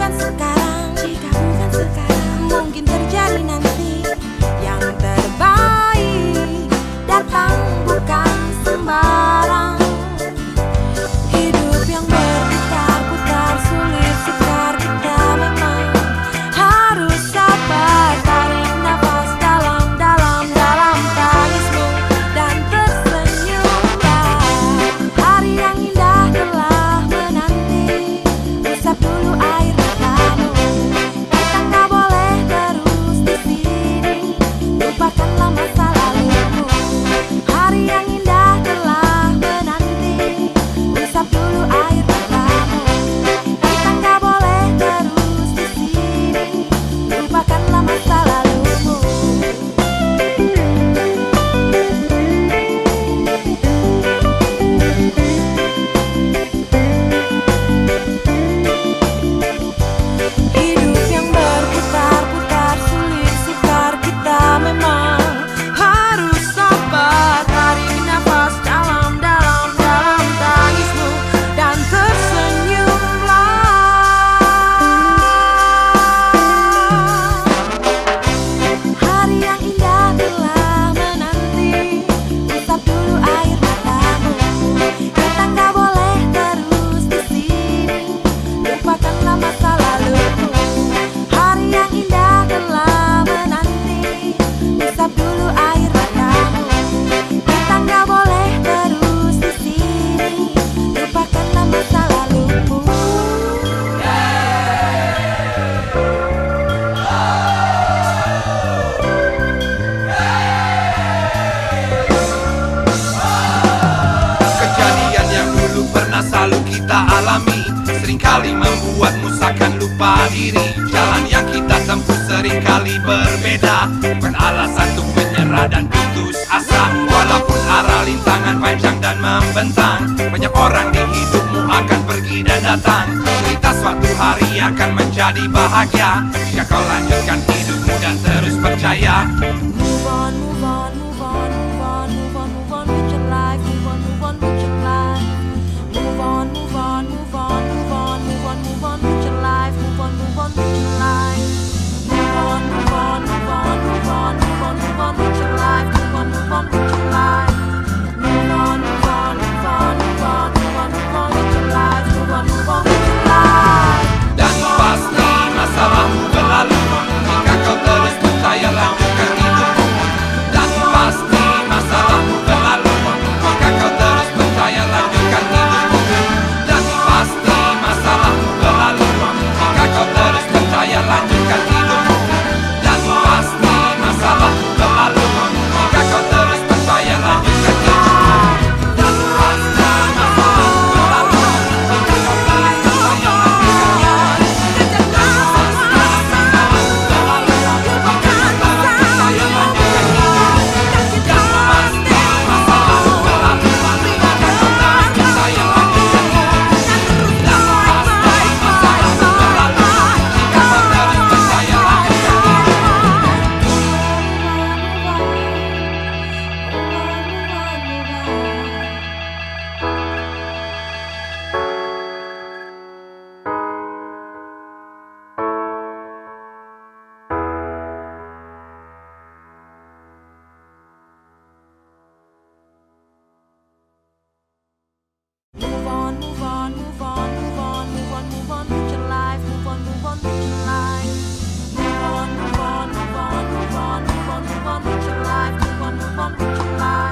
bukan sekarang Jika bukan sekarang. Mungkin terjadi nanti. sering kali membuatmu seakan lupa diri. Jalan yang kita tempuh sering kali berbeda. Bukan alasan untuk menyerah dan putus asa. Walaupun arah lintangan panjang dan membentang Banyak orang di hidupmu akan pergi dan datang. Cerita suatu hari akan menjadi bahagia. Jika kau lanjutkan hidupmu dan terus percaya. Move on, my